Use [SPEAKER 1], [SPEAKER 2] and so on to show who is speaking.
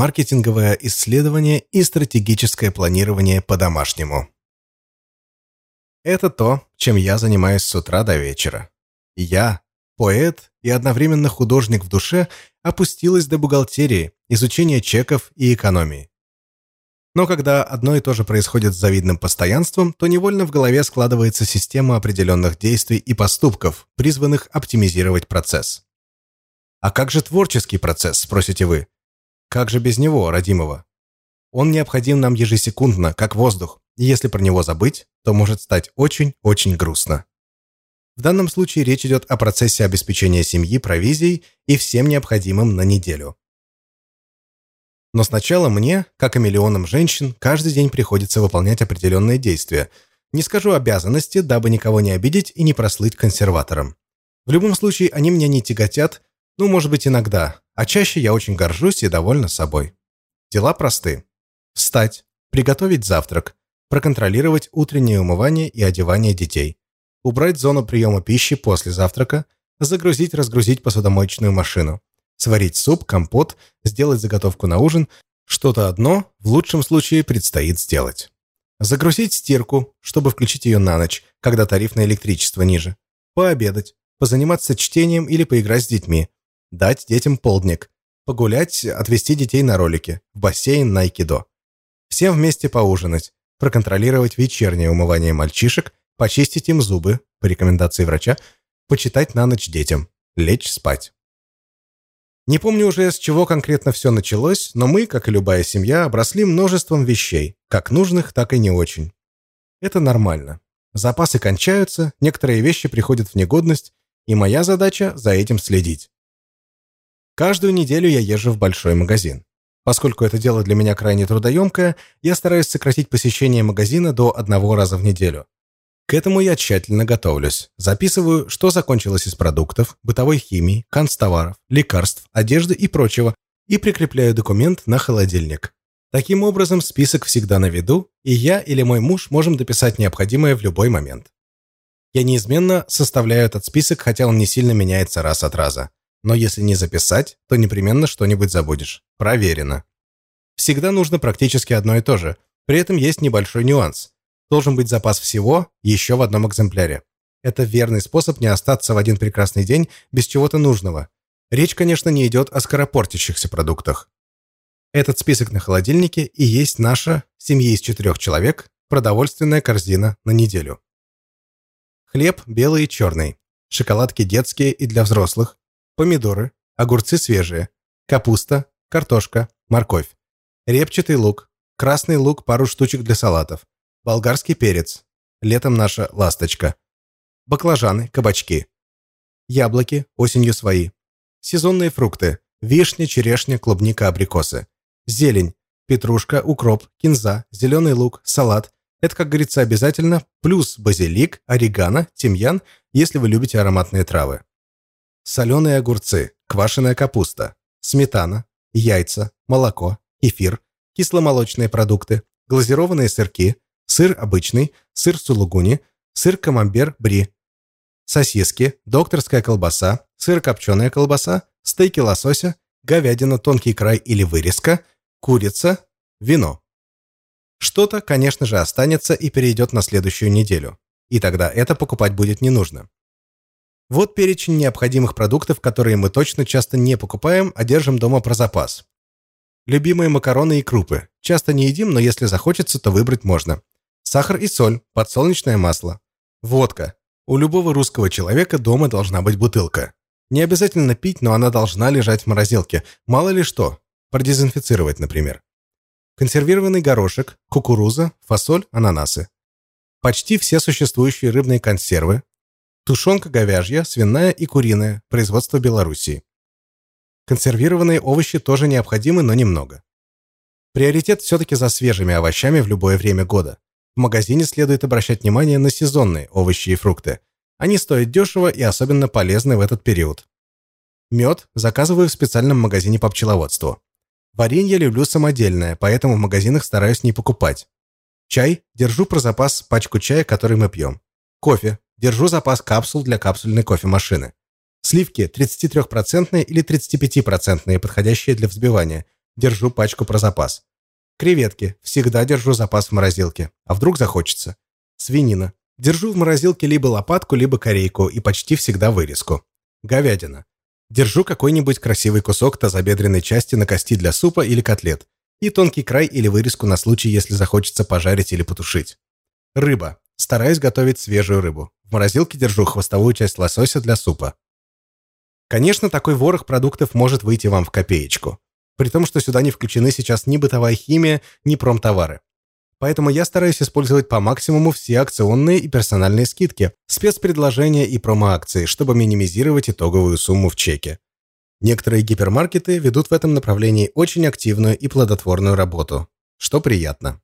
[SPEAKER 1] маркетинговое исследование и стратегическое планирование по-домашнему. Это то, чем я занимаюсь с утра до вечера. Я, поэт и одновременно художник в душе, опустилась до бухгалтерии, изучения чеков и экономии. Но когда одно и то же происходит с завидным постоянством, то невольно в голове складывается система определенных действий и поступков, призванных оптимизировать процесс. А как же творческий процесс, спросите вы? Как же без него, родимого? Он необходим нам ежесекундно, как воздух, и если про него забыть, то может стать очень-очень грустно. В данном случае речь идет о процессе обеспечения семьи провизией и всем необходимым на неделю. Но сначала мне, как и миллионам женщин, каждый день приходится выполнять определенные действия. Не скажу обязанности, дабы никого не обидеть и не прослыть консерватором. В любом случае, они меня не тяготят, ну, может быть, иногда, а чаще я очень горжусь и довольна собой. Дела просты. Встать, приготовить завтрак, проконтролировать утреннее умывание и одевание детей, убрать зону приема пищи после завтрака, загрузить-разгрузить посудомоечную машину, сварить суп, компот, сделать заготовку на ужин, что-то одно в лучшем случае предстоит сделать. Загрузить стирку, чтобы включить ее на ночь, когда тариф на электричество ниже. Пообедать, позаниматься чтением или поиграть с детьми. Дать детям полдник. Погулять, отвезти детей на ролики, в бассейн, на айкидо. Всем вместе поужинать, проконтролировать вечернее умывание мальчишек, почистить им зубы, по рекомендации врача, почитать на ночь детям, лечь спать. Не помню уже, с чего конкретно все началось, но мы, как и любая семья, обросли множеством вещей, как нужных, так и не очень. Это нормально. Запасы кончаются, некоторые вещи приходят в негодность, и моя задача за этим следить. Каждую неделю я езжу в большой магазин. Поскольку это дело для меня крайне трудоемкое, я стараюсь сократить посещение магазина до одного раза в неделю. К этому я тщательно готовлюсь. Записываю, что закончилось из продуктов, бытовой химии, канцтоваров, лекарств, одежды и прочего, и прикрепляю документ на холодильник. Таким образом, список всегда на виду, и я или мой муж можем дописать необходимое в любой момент. Я неизменно составляю этот список, хотя он не сильно меняется раз от раза. Но если не записать, то непременно что-нибудь забудешь. Проверено. Всегда нужно практически одно и то же. При этом есть небольшой нюанс должен быть запас всего еще в одном экземпляре. Это верный способ не остаться в один прекрасный день без чего-то нужного. Речь, конечно, не идет о скоропортящихся продуктах. Этот список на холодильнике и есть наша, семьи из четырех человек, продовольственная корзина на неделю. Хлеб белый и черный, шоколадки детские и для взрослых, помидоры, огурцы свежие, капуста, картошка, морковь, репчатый лук, красный лук пару штучек для салатов, болгарский перец, летом наша ласточка, баклажаны, кабачки, яблоки, осенью свои, сезонные фрукты, вишня, черешня, клубника, абрикосы, зелень, петрушка, укроп, кинза, зеленый лук, салат. Это, как говорится, обязательно, плюс базилик, орегано, тимьян, если вы любите ароматные травы. Соленые огурцы, квашеная капуста, сметана, яйца, молоко, кефир, кисломолочные продукты, глазированные сырки, сыр обычный, сыр сулугуни, сыр камамбер бри, сосиски, докторская колбаса, сыр-копченая колбаса, стейки лосося, говядина, тонкий край или вырезка, курица, вино. Что-то, конечно же, останется и перейдет на следующую неделю. И тогда это покупать будет не нужно. Вот перечень необходимых продуктов, которые мы точно часто не покупаем, а держим дома про запас. Любимые макароны и крупы. Часто не едим, но если захочется, то выбрать можно сахар и соль, подсолнечное масло, водка. У любого русского человека дома должна быть бутылка. Не обязательно пить, но она должна лежать в морозилке. Мало ли что. Продезинфицировать, например. Консервированный горошек, кукуруза, фасоль, ананасы. Почти все существующие рыбные консервы. Тушенка говяжья, свиная и куриная, производство Белоруссии. Консервированные овощи тоже необходимы, но немного. Приоритет все-таки за свежими овощами в любое время года. В магазине следует обращать внимание на сезонные овощи и фрукты. Они стоят дешево и особенно полезны в этот период. Мед заказываю в специальном магазине по пчеловодству. Варенье люблю самодельное, поэтому в магазинах стараюсь не покупать. Чай держу про запас пачку чая, который мы пьем. Кофе держу запас капсул для капсульной кофемашины. Сливки 33% или 35%, подходящие для взбивания. Держу пачку про запас. Креветки. Всегда держу запас в морозилке. А вдруг захочется. Свинина. Держу в морозилке либо лопатку, либо корейку и почти всегда вырезку. Говядина. Держу какой-нибудь красивый кусок тазобедренной части на кости для супа или котлет. И тонкий край или вырезку на случай, если захочется пожарить или потушить. Рыба. Стараюсь готовить свежую рыбу. В морозилке держу хвостовую часть лосося для супа. Конечно, такой ворох продуктов может выйти вам в копеечку. При том, что сюда не включены сейчас ни бытовая химия, ни промтовары. Поэтому я стараюсь использовать по максимуму все акционные и персональные скидки, спецпредложения и промоакции, чтобы минимизировать итоговую сумму в чеке. Некоторые гипермаркеты ведут в этом направлении очень активную и плодотворную работу, что приятно.